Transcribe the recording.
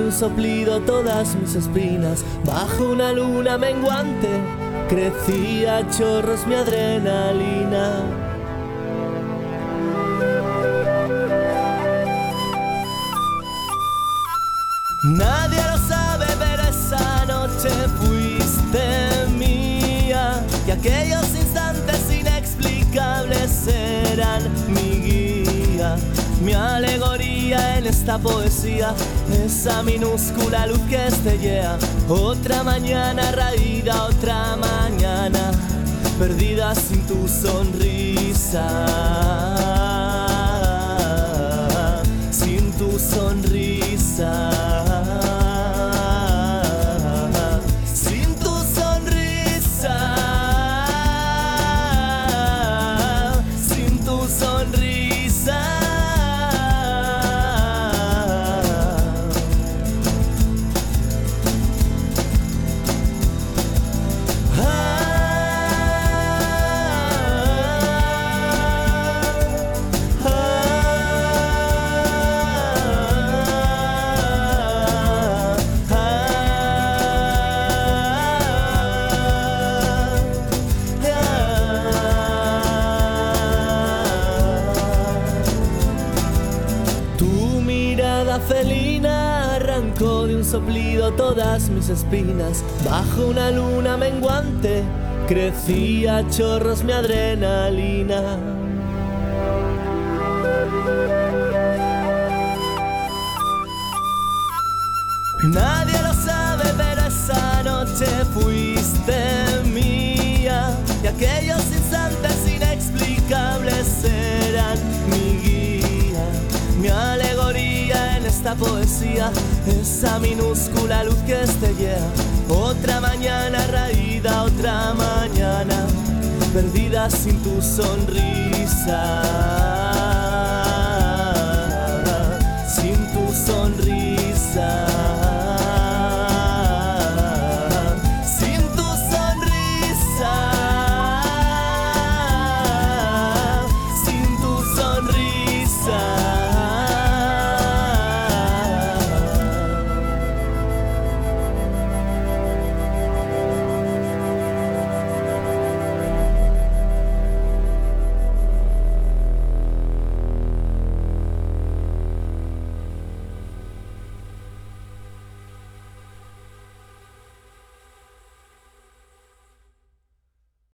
un soplido todas mis espinas. Bajo una luna menguante crecía chorros mi adrenalina. Nadie lo sabe, pero esa noche fuiste mía y aquellos instantes inexplicables eran mi guía, mi alegoría en esta poesía, esa minúscula luz que estellea, otra mañana raída, otra mañana perdida sin tu sonrisa, sin tu sonrisa. Sin tu sonrisa, sin tu sonrisa. Mirada felina arrancó de un soplido todas mis espinas. Bajo una luna menguante crecía chorros mi adrenalina. Nadie lo poesía, esa minúscula luz que estellea, otra mañana raída, otra mañana perdida sin tu sonrisa.